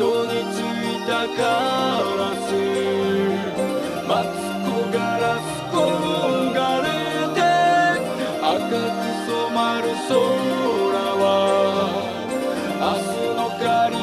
窓についたカラスマツコガラス転がれて赤く染まる空は明日の狩り